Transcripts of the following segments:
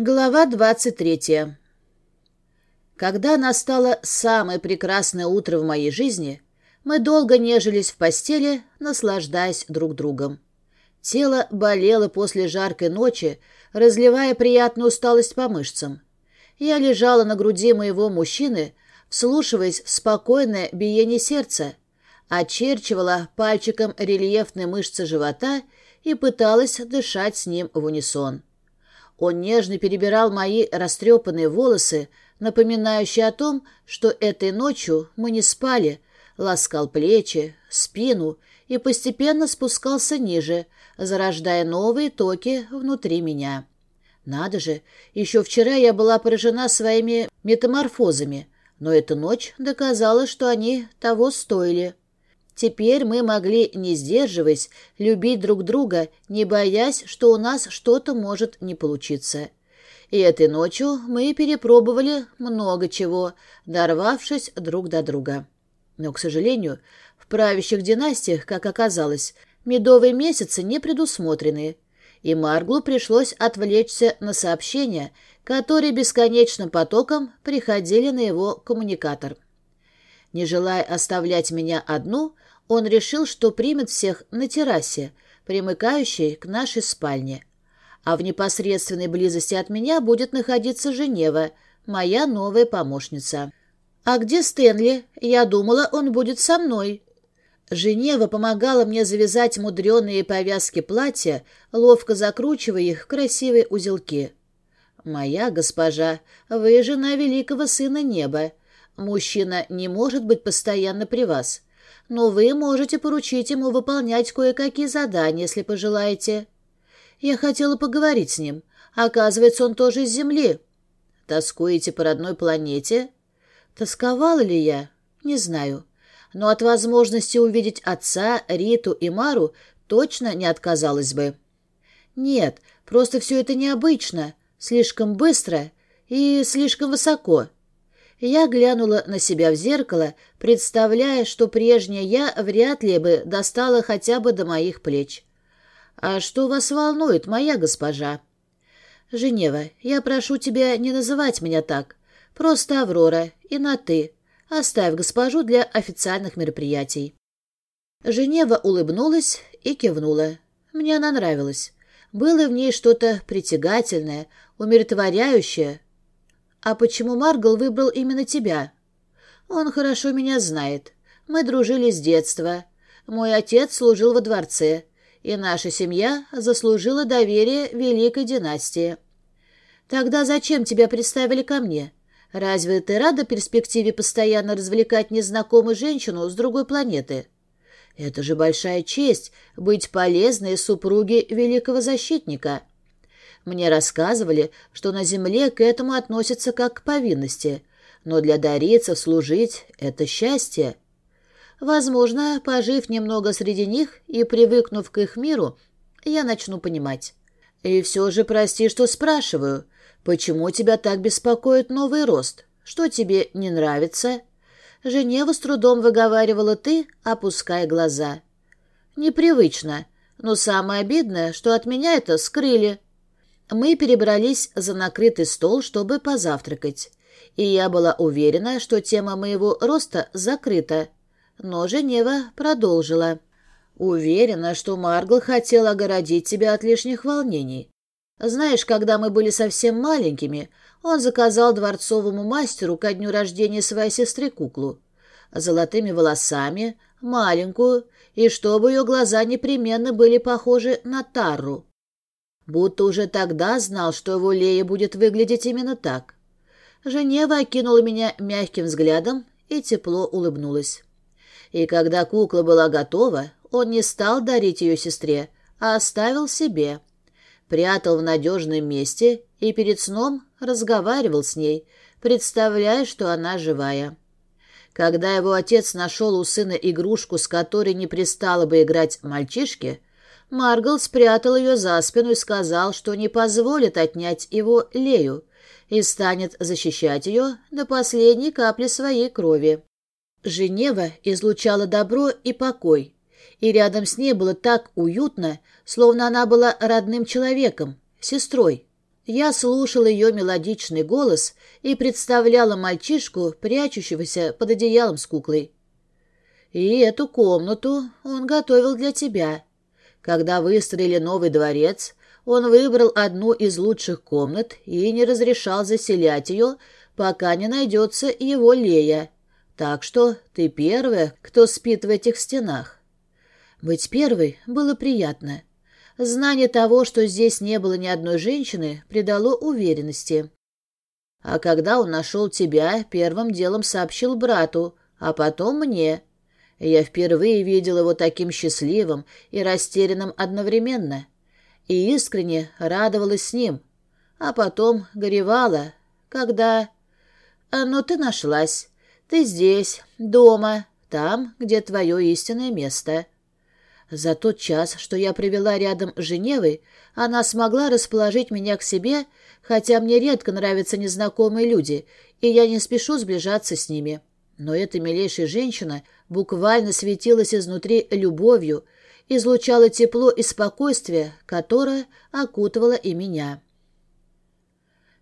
Глава 23. Когда настало самое прекрасное утро в моей жизни, мы долго нежились в постели, наслаждаясь друг другом. Тело болело после жаркой ночи, разливая приятную усталость по мышцам. Я лежала на груди моего мужчины, вслушиваясь в спокойное биение сердца, очерчивала пальчиком рельефные мышцы живота и пыталась дышать с ним в унисон. Он нежно перебирал мои растрепанные волосы, напоминающие о том, что этой ночью мы не спали, ласкал плечи, спину и постепенно спускался ниже, зарождая новые токи внутри меня. Надо же, еще вчера я была поражена своими метаморфозами, но эта ночь доказала, что они того стоили. Теперь мы могли, не сдерживаясь, любить друг друга, не боясь, что у нас что-то может не получиться. И этой ночью мы перепробовали много чего, дорвавшись друг до друга. Но, к сожалению, в правящих династиях, как оказалось, медовые месяцы не предусмотрены, и Марглу пришлось отвлечься на сообщения, которые бесконечным потоком приходили на его коммуникатор. Не желая оставлять меня одну, он решил, что примет всех на террасе, примыкающей к нашей спальне. А в непосредственной близости от меня будет находиться Женева, моя новая помощница. «А где Стэнли? Я думала, он будет со мной». Женева помогала мне завязать мудреные повязки платья, ловко закручивая их в красивые узелки. «Моя госпожа, вы жена великого сына неба. Мужчина не может быть постоянно при вас но вы можете поручить ему выполнять кое-какие задания, если пожелаете. Я хотела поговорить с ним. Оказывается, он тоже из Земли. Тоскуете по родной планете? Тосковала ли я? Не знаю. Но от возможности увидеть отца, Риту и Мару точно не отказалась бы. Нет, просто все это необычно, слишком быстро и слишком высоко. Я глянула на себя в зеркало, представляя, что прежняя я вряд ли бы достала хотя бы до моих плеч. «А что вас волнует, моя госпожа?» «Женева, я прошу тебя не называть меня так. Просто Аврора и на «ты». Оставь госпожу для официальных мероприятий». Женева улыбнулась и кивнула. Мне она нравилась. Было в ней что-то притягательное, умиротворяющее, «А почему Маргал выбрал именно тебя?» «Он хорошо меня знает. Мы дружили с детства. Мой отец служил во дворце, и наша семья заслужила доверие великой династии». «Тогда зачем тебя представили ко мне? Разве ты рада перспективе постоянно развлекать незнакомую женщину с другой планеты?» «Это же большая честь — быть полезной супруге великого защитника». Мне рассказывали, что на земле к этому относятся как к повинности, но для дарийцев служить — это счастье. Возможно, пожив немного среди них и привыкнув к их миру, я начну понимать. И все же прости, что спрашиваю, почему тебя так беспокоит новый рост? Что тебе не нравится? Женева с трудом выговаривала ты, опуская глаза. Непривычно, но самое обидное, что от меня это скрыли. Мы перебрались за накрытый стол, чтобы позавтракать, и я была уверена, что тема моего роста закрыта. Но Женева продолжила. «Уверена, что Маргл хотел огородить тебя от лишних волнений. Знаешь, когда мы были совсем маленькими, он заказал дворцовому мастеру ко дню рождения своей сестры куклу. Золотыми волосами, маленькую, и чтобы ее глаза непременно были похожи на Тарру будто уже тогда знал, что его Лея будет выглядеть именно так. Женева окинула меня мягким взглядом и тепло улыбнулась. И когда кукла была готова, он не стал дарить ее сестре, а оставил себе. Прятал в надежном месте и перед сном разговаривал с ней, представляя, что она живая. Когда его отец нашел у сына игрушку, с которой не пристало бы играть мальчишке, Маргал спрятал ее за спину и сказал, что не позволит отнять его Лею и станет защищать ее до последней капли своей крови. Женева излучала добро и покой, и рядом с ней было так уютно, словно она была родным человеком, сестрой. Я слушала ее мелодичный голос и представляла мальчишку, прячущегося под одеялом с куклой. И эту комнату он готовил для тебя. Когда выстроили новый дворец, он выбрал одну из лучших комнат и не разрешал заселять ее, пока не найдется его Лея. Так что ты первая, кто спит в этих стенах. Быть первой было приятно. Знание того, что здесь не было ни одной женщины, придало уверенности. А когда он нашел тебя, первым делом сообщил брату, а потом мне. Я впервые видел его таким счастливым и растерянным одновременно. И искренне радовалась с ним. А потом горевала, когда... «А, «Ну, ты нашлась. Ты здесь, дома, там, где твое истинное место». За тот час, что я провела рядом с Женевой, она смогла расположить меня к себе, хотя мне редко нравятся незнакомые люди, и я не спешу сближаться с ними. Но эта милейшая женщина буквально светилась изнутри любовью, излучала тепло и спокойствие, которое окутывало и меня.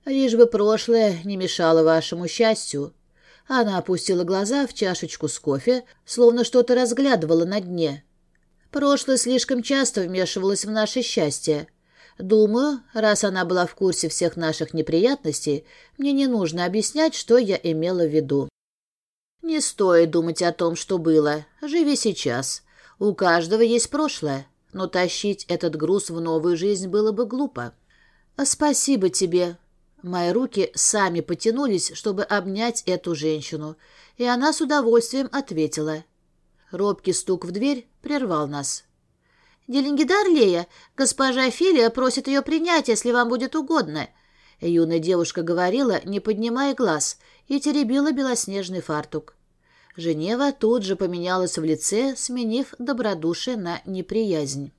Лишь бы прошлое не мешало вашему счастью. Она опустила глаза в чашечку с кофе, словно что-то разглядывала на дне. Прошлое слишком часто вмешивалось в наше счастье. Думаю, раз она была в курсе всех наших неприятностей, мне не нужно объяснять, что я имела в виду. Не стоит думать о том, что было. Живи сейчас. У каждого есть прошлое, но тащить этот груз в новую жизнь было бы глупо. А спасибо тебе. Мои руки сами потянулись, чтобы обнять эту женщину, и она с удовольствием ответила — Робкий стук в дверь прервал нас. «Делингидар Лея, госпожа Филия просит ее принять, если вам будет угодно». Юная девушка говорила, не поднимая глаз, и теребила белоснежный фартук. Женева тут же поменялась в лице, сменив добродушие на неприязнь.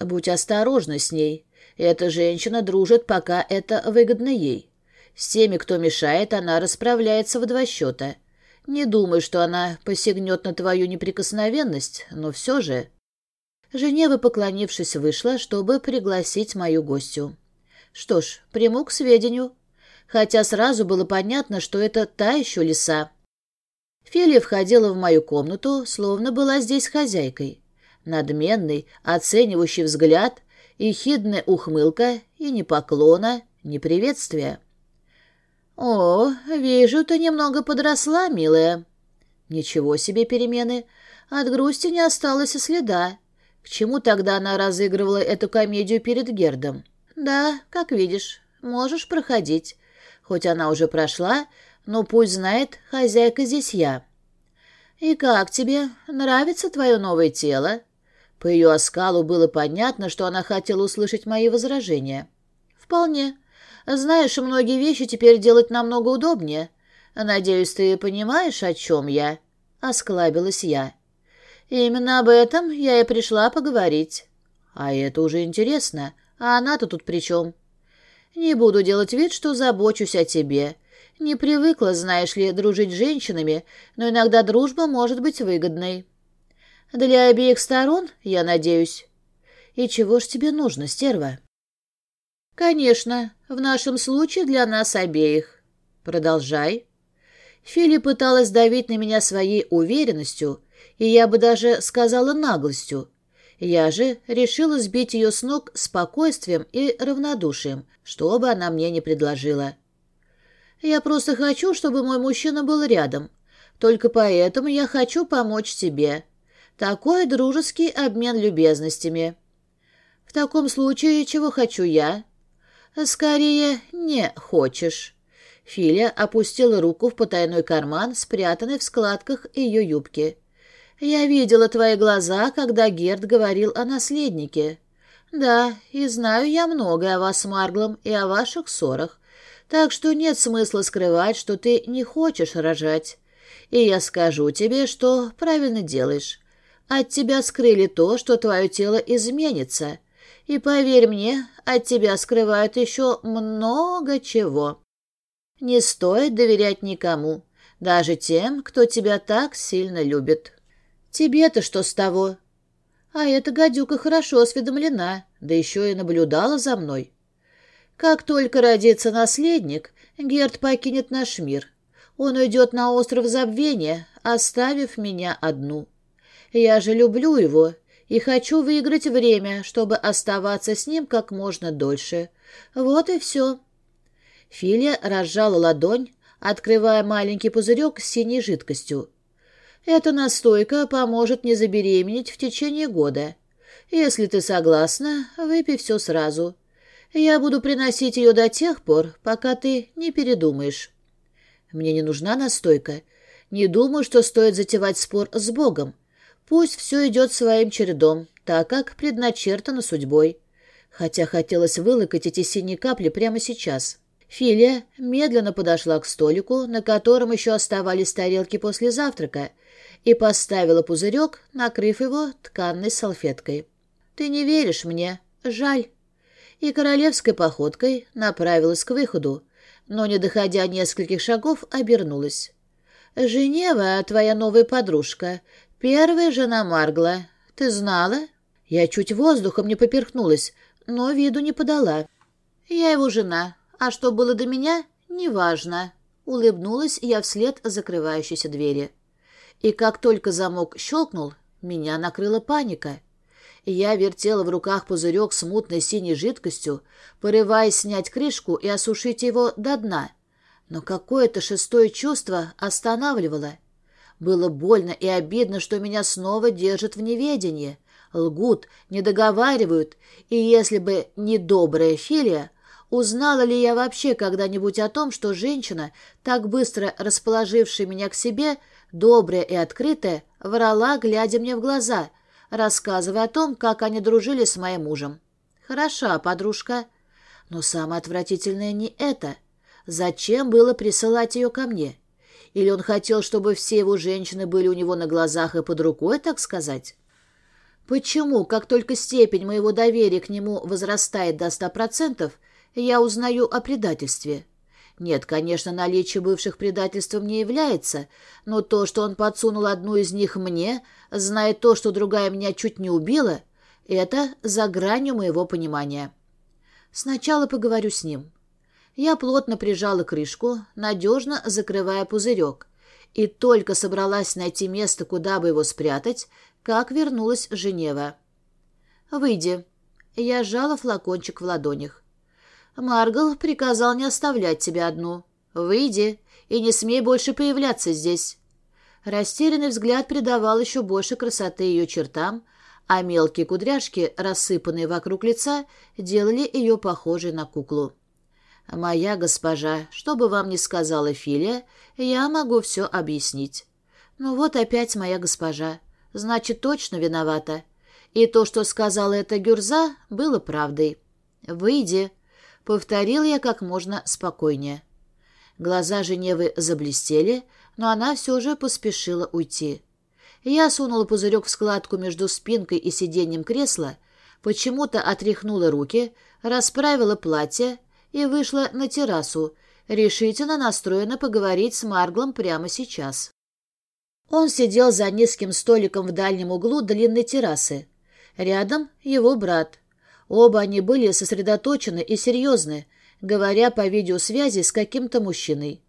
«Будь осторожна с ней. Эта женщина дружит, пока это выгодно ей. С теми, кто мешает, она расправляется в два счета. Не думаю, что она посягнет на твою неприкосновенность, но все же...» Женева, поклонившись, вышла, чтобы пригласить мою гостью. Что ж, приму к сведению. Хотя сразу было понятно, что это та еще лиса. Филия входила в мою комнату, словно была здесь хозяйкой. Надменный, оценивающий взгляд, и хидная ухмылка, и ни поклона, ни приветствия. «О, вижу, ты немного подросла, милая». «Ничего себе перемены. От грусти не осталось и следа. К чему тогда она разыгрывала эту комедию перед Гердом?» «Да, как видишь, можешь проходить. Хоть она уже прошла, но пусть знает, хозяйка здесь я». «И как тебе? Нравится твое новое тело?» По ее оскалу было понятно, что она хотела услышать мои возражения. «Вполне. Знаешь, многие вещи теперь делать намного удобнее. Надеюсь, ты понимаешь, о чем я?» — осклабилась я. «Именно об этом я и пришла поговорить. А это уже интересно. А она-то тут при чем?» «Не буду делать вид, что забочусь о тебе. Не привыкла, знаешь ли, дружить с женщинами, но иногда дружба может быть выгодной. Для обеих сторон, я надеюсь. И чего ж тебе нужно, стерва?» «Конечно, в нашем случае для нас обеих. Продолжай». Фили пыталась давить на меня своей уверенностью, и я бы даже сказала наглостью. Я же решила сбить ее с ног спокойствием и равнодушием, что бы она мне не предложила. «Я просто хочу, чтобы мой мужчина был рядом. Только поэтому я хочу помочь тебе. Такой дружеский обмен любезностями. В таком случае, чего хочу я?» «Скорее, не хочешь». Филя опустила руку в потайной карман, спрятанный в складках ее юбки. «Я видела твои глаза, когда Герд говорил о наследнике. Да, и знаю я многое о вас с Марглом и о ваших ссорах, так что нет смысла скрывать, что ты не хочешь рожать. И я скажу тебе, что правильно делаешь. От тебя скрыли то, что твое тело изменится, и поверь мне, от тебя скрывают еще много чего. Не стоит доверять никому, даже тем, кто тебя так сильно любит. Тебе-то что с того? А эта гадюка хорошо осведомлена, да еще и наблюдала за мной. Как только родится наследник, Герд покинет наш мир. Он уйдет на остров забвения, оставив меня одну. Я же люблю его и хочу выиграть время, чтобы оставаться с ним как можно дольше. Вот и все. Филя разжала ладонь, открывая маленький пузырек с синей жидкостью. Эта настойка поможет не забеременеть в течение года. Если ты согласна, выпей все сразу. Я буду приносить ее до тех пор, пока ты не передумаешь. Мне не нужна настойка. Не думаю, что стоит затевать спор с Богом. Пусть все идет своим чередом, так как предначертано судьбой. Хотя хотелось вылокать эти синие капли прямо сейчас. Филия медленно подошла к столику, на котором еще оставались тарелки после завтрака, и поставила пузырек, накрыв его тканной салфеткой. «Ты не веришь мне? Жаль». И королевской походкой направилась к выходу, но, не доходя нескольких шагов, обернулась. «Женева, твоя новая подружка, первая жена Маргла. Ты знала?» Я чуть воздухом не поперхнулась, но виду не подала. «Я его жена, а что было до меня, неважно». Улыбнулась я вслед закрывающейся двери. И как только замок щелкнул, меня накрыла паника. Я вертела в руках пузырек с мутной синей жидкостью, порываясь снять крышку и осушить его до дна. Но какое-то шестое чувство останавливало. Было больно и обидно, что меня снова держат в неведении. Лгут, не договаривают, и если бы не добрая Филия, узнала ли я вообще когда-нибудь о том, что женщина, так быстро расположившая меня к себе, добрая и открытая, врала, глядя мне в глаза — рассказывая о том, как они дружили с моим мужем. «Хороша, подружка. Но самое отвратительное не это. Зачем было присылать ее ко мне? Или он хотел, чтобы все его женщины были у него на глазах и под рукой, так сказать?» Почему, как только степень моего доверия к нему возрастает до ста процентов, я узнаю о предательстве? Нет, конечно, наличие бывших предательством не является, но то, что он подсунул одну из них мне, зная то, что другая меня чуть не убила, это за гранью моего понимания. Сначала поговорю с ним. Я плотно прижала крышку, надежно закрывая пузырек, и только собралась найти место, куда бы его спрятать, как вернулась Женева. «Выйди». Я сжала флакончик в ладонях. Маргал приказал не оставлять тебя одну. Выйди и не смей больше появляться здесь». Растерянный взгляд придавал еще больше красоты ее чертам, а мелкие кудряшки, рассыпанные вокруг лица, делали ее похожей на куклу. «Моя госпожа, что бы вам ни сказала Филия, я могу все объяснить». «Ну вот опять моя госпожа. Значит, точно виновата. И то, что сказала эта Гюрза, было правдой. Выйди». Повторил я как можно спокойнее. Глаза Женевы заблестели, но она все же поспешила уйти. Я сунула пузырек в складку между спинкой и сиденьем кресла, почему-то отряхнула руки, расправила платье и вышла на террасу, решительно настроена поговорить с Марглом прямо сейчас. Он сидел за низким столиком в дальнем углу длинной террасы. Рядом его брат. Оба они были сосредоточены и серьезны, говоря по видеосвязи с каким-то мужчиной.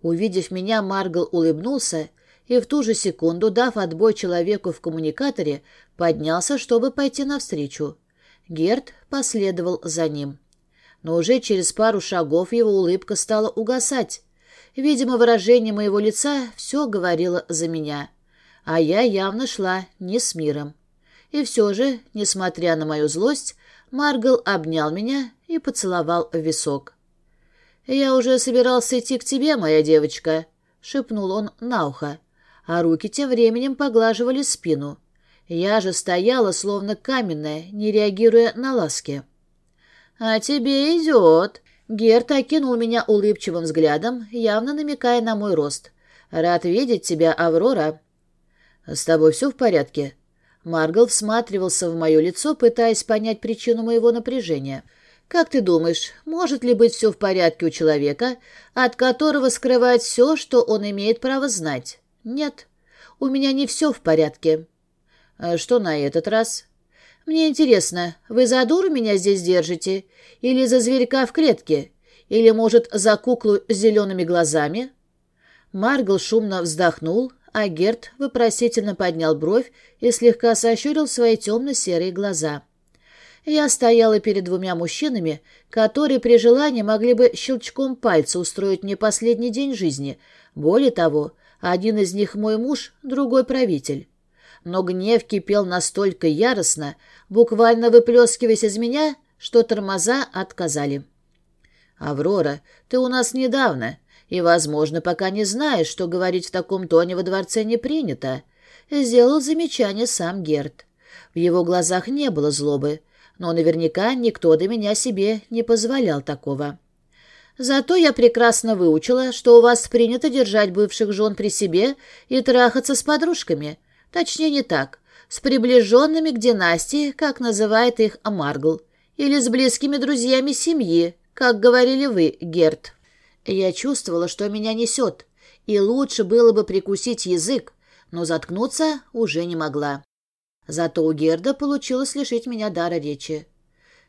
Увидев меня, Маргал улыбнулся и в ту же секунду, дав отбой человеку в коммуникаторе, поднялся, чтобы пойти навстречу. Герд последовал за ним. Но уже через пару шагов его улыбка стала угасать. Видимо, выражение моего лица все говорило за меня. А я явно шла не с миром. И все же, несмотря на мою злость, Маргал обнял меня и поцеловал в висок. «Я уже собирался идти к тебе, моя девочка», — шепнул он на ухо, а руки тем временем поглаживали спину. Я же стояла, словно каменная, не реагируя на ласки. «А тебе идет», — Герт окинул меня улыбчивым взглядом, явно намекая на мой рост. «Рад видеть тебя, Аврора». «С тобой все в порядке?» Маргал всматривался в мое лицо, пытаясь понять причину моего напряжения. «Как ты думаешь, может ли быть все в порядке у человека, от которого скрывает все, что он имеет право знать? Нет, у меня не все в порядке». А «Что на этот раз?» Мне интересно, вы за дуру меня здесь держите? Или за зверька в клетке? Или, может, за куклу с зелеными глазами?» Маргл шумно вздохнул, а Герт вопросительно поднял бровь и слегка сощурил свои темно-серые глаза. Я стояла перед двумя мужчинами, которые при желании могли бы щелчком пальца устроить мне последний день жизни. Более того, один из них мой муж, другой правитель. Но гнев кипел настолько яростно, буквально выплескиваясь из меня, что тормоза отказали. «Аврора, ты у нас недавно, и, возможно, пока не знаешь, что говорить в таком тоне во дворце не принято», — сделал замечание сам Герд. В его глазах не было злобы, но наверняка никто до меня себе не позволял такого. Зато я прекрасно выучила, что у вас принято держать бывших жен при себе и трахаться с подружками. Точнее, не так. С приближенными к династии, как называет их Амаргл, или с близкими друзьями семьи, как говорили вы, Герт. Я чувствовала, что меня несет, и лучше было бы прикусить язык, но заткнуться уже не могла. Зато у Герда получилось лишить меня дара речи.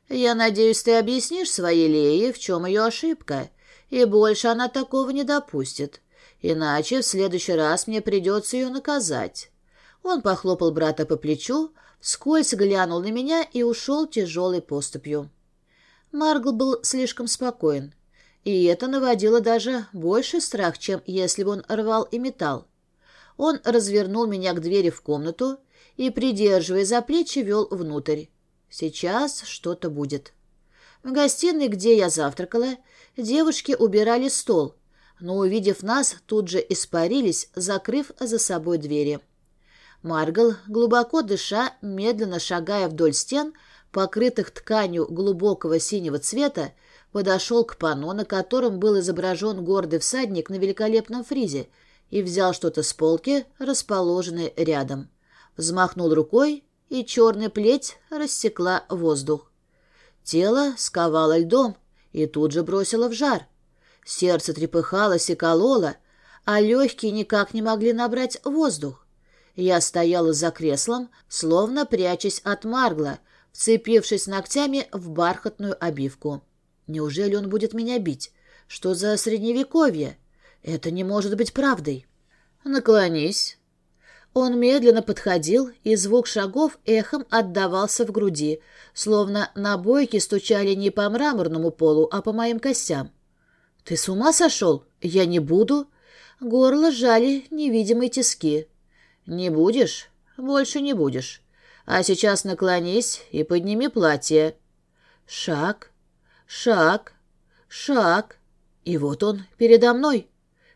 «Я надеюсь, ты объяснишь своей Лее, в чем ее ошибка, и больше она такого не допустит, иначе в следующий раз мне придется ее наказать». Он похлопал брата по плечу, вскользь глянул на меня и ушел тяжелой поступью. Маргл был слишком спокоен, и это наводило даже больше страх, чем если бы он рвал и металл. Он развернул меня к двери в комнату и, придерживая за плечи, вел внутрь. Сейчас что-то будет. В гостиной, где я завтракала, девушки убирали стол, но, увидев нас, тут же испарились, закрыв за собой двери. Маргал, глубоко дыша, медленно шагая вдоль стен, покрытых тканью глубокого синего цвета, подошел к панно, на котором был изображен гордый всадник на великолепном фризе, и взял что-то с полки, расположенной рядом. Взмахнул рукой, и черная плеть рассекла воздух. Тело сковало льдом и тут же бросило в жар. Сердце трепыхалось и кололо, а легкие никак не могли набрать воздух. Я стояла за креслом, словно прячась от Маргла, вцепившись ногтями в бархатную обивку. Неужели он будет меня бить? Что за средневековье? Это не может быть правдой. Наклонись. Он медленно подходил, и звук шагов эхом отдавался в груди, словно набойки стучали не по мраморному полу, а по моим костям. «Ты с ума сошел? Я не буду!» Горло сжали невидимые тиски. «Не будешь? Больше не будешь. А сейчас наклонись и подними платье. Шаг, шаг, шаг. И вот он передо мной.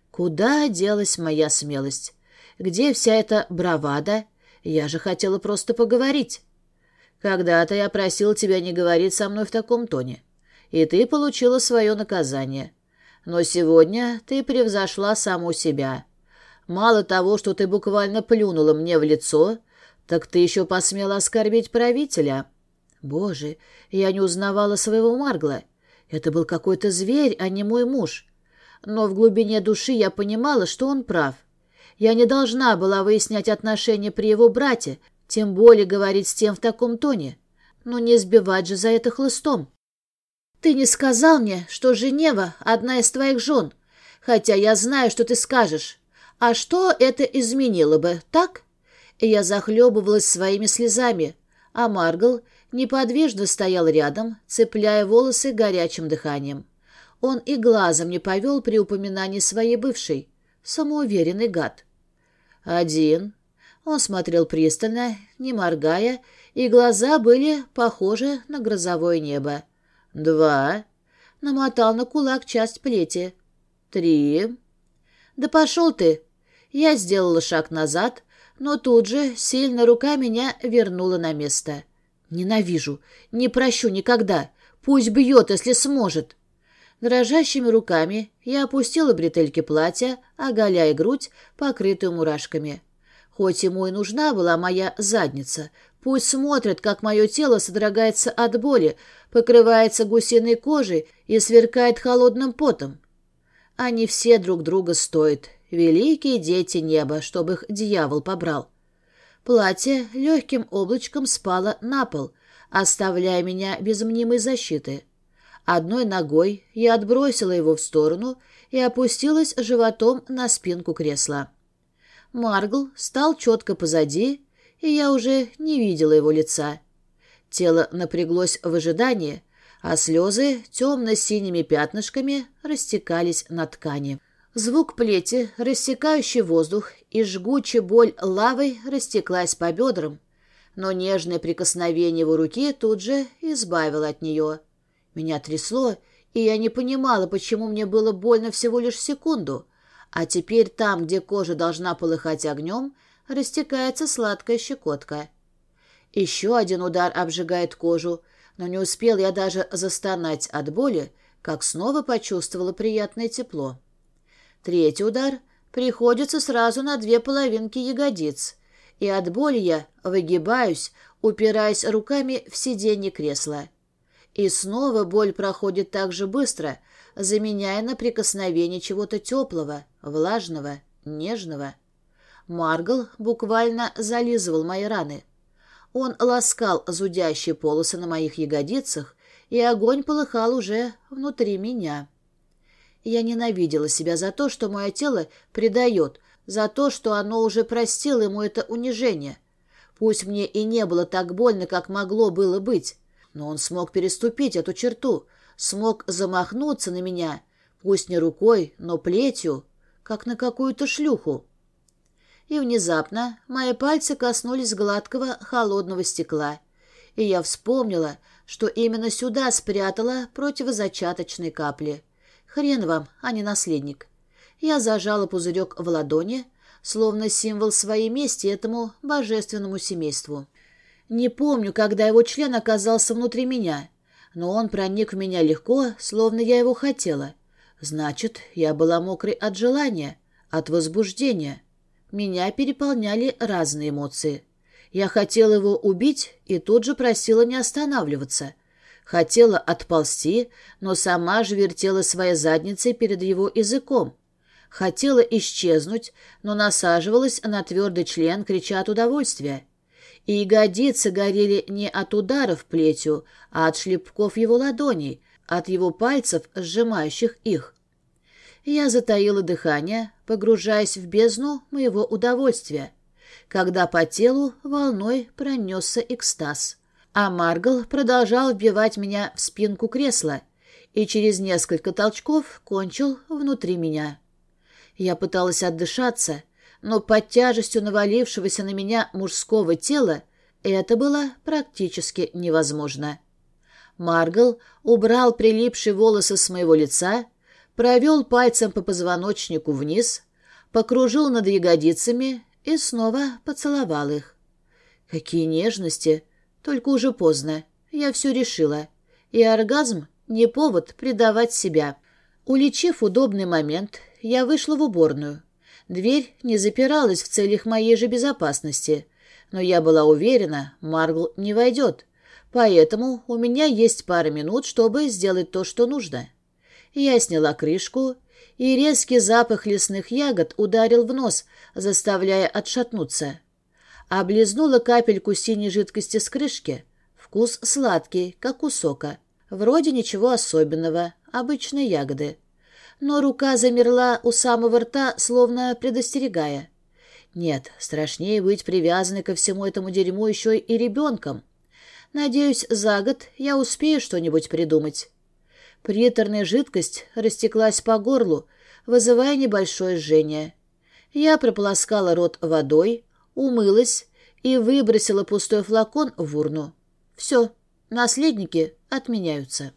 Куда делась моя смелость? Где вся эта бравада? Я же хотела просто поговорить. Когда-то я просил тебя не говорить со мной в таком тоне. И ты получила свое наказание. Но сегодня ты превзошла саму себя. Мало того, что ты буквально плюнула мне в лицо, «Так ты еще посмела оскорбить правителя?» «Боже, я не узнавала своего Маргла. Это был какой-то зверь, а не мой муж. Но в глубине души я понимала, что он прав. Я не должна была выяснять отношения при его брате, тем более говорить с тем в таком тоне. Но не сбивать же за это хлыстом. Ты не сказал мне, что Женева — одна из твоих жен, хотя я знаю, что ты скажешь. А что это изменило бы, так?» Я захлебывалась своими слезами, а Маргл неподвижно стоял рядом, цепляя волосы горячим дыханием. Он и глазом не повел при упоминании своей бывшей. Самоуверенный гад. Один. Он смотрел пристально, не моргая, и глаза были похожи на грозовое небо. Два. Намотал на кулак часть плети. Три. Да пошел ты. Я сделала шаг назад, но тут же сильно рука меня вернула на место. Ненавижу, не прощу никогда. Пусть бьет, если сможет. Дрожащими руками я опустила бретельки платья, оголяя грудь, покрытую мурашками. Хоть ему и нужна была моя задница, пусть смотрит, как мое тело содрогается от боли, покрывается гусиной кожей и сверкает холодным потом. Они все друг друга стоят, великие дети неба, чтобы их дьявол побрал. Платье легким облачком спало на пол, оставляя меня без мнимой защиты. Одной ногой я отбросила его в сторону и опустилась животом на спинку кресла. Маргл стал четко позади, и я уже не видела его лица. Тело напряглось в ожидании, а слезы темно-синими пятнышками растекались на ткани. Звук плети, рассекающий воздух, и жгучая боль лавой растеклась по бедрам, но нежное прикосновение его руки тут же избавило от нее. Меня трясло, и я не понимала, почему мне было больно всего лишь секунду, а теперь там, где кожа должна полыхать огнем, растекается сладкая щекотка. Еще один удар обжигает кожу, но не успел я даже застонать от боли, как снова почувствовала приятное тепло. Третий удар приходится сразу на две половинки ягодиц, и от боли я выгибаюсь, упираясь руками в сиденье кресла. И снова боль проходит так же быстро, заменяя на прикосновение чего-то теплого, влажного, нежного. Маргл буквально зализывал мои раны. Он ласкал зудящие полосы на моих ягодицах, и огонь полыхал уже внутри меня. Я ненавидела себя за то, что мое тело предает, за то, что оно уже простило ему это унижение. Пусть мне и не было так больно, как могло было быть, но он смог переступить эту черту, смог замахнуться на меня, пусть не рукой, но плетью, как на какую-то шлюху. И внезапно мои пальцы коснулись гладкого холодного стекла, и я вспомнила, что именно сюда спрятала противозачаточные капли. Хрен вам, а не наследник. Я зажала пузырек в ладони, словно символ своей мести этому божественному семейству. Не помню, когда его член оказался внутри меня, но он проник в меня легко, словно я его хотела. Значит, я была мокрой от желания, от возбуждения. Меня переполняли разные эмоции. Я хотела его убить и тут же просила не останавливаться — Хотела отползти, но сама же вертела своей задницей перед его языком. Хотела исчезнуть, но насаживалась на твердый член, крича от удовольствия. И ягодицы горели не от ударов плетью, а от шлепков его ладоней, от его пальцев, сжимающих их. Я затаила дыхание, погружаясь в бездну моего удовольствия, когда по телу волной пронесся экстаз а Маргл продолжал вбивать меня в спинку кресла и через несколько толчков кончил внутри меня. Я пыталась отдышаться, но под тяжестью навалившегося на меня мужского тела это было практически невозможно. Маргл убрал прилипшие волосы с моего лица, провел пальцем по позвоночнику вниз, покружил над ягодицами и снова поцеловал их. Какие нежности! Только уже поздно. Я все решила. И оргазм — не повод предавать себя. Уличив удобный момент, я вышла в уборную. Дверь не запиралась в целях моей же безопасности, но я была уверена, Маргл не войдет, поэтому у меня есть пара минут, чтобы сделать то, что нужно. Я сняла крышку, и резкий запах лесных ягод ударил в нос, заставляя отшатнуться облизнула капельку синей жидкости с крышки. Вкус сладкий, как у сока. Вроде ничего особенного, обычные ягоды. Но рука замерла у самого рта, словно предостерегая. Нет, страшнее быть привязанной ко всему этому дерьму еще и ребенком. Надеюсь, за год я успею что-нибудь придумать. Приторная жидкость растеклась по горлу, вызывая небольшое жжение. Я прополоскала рот водой, умылась и выбросила пустой флакон в урну. Все, наследники отменяются.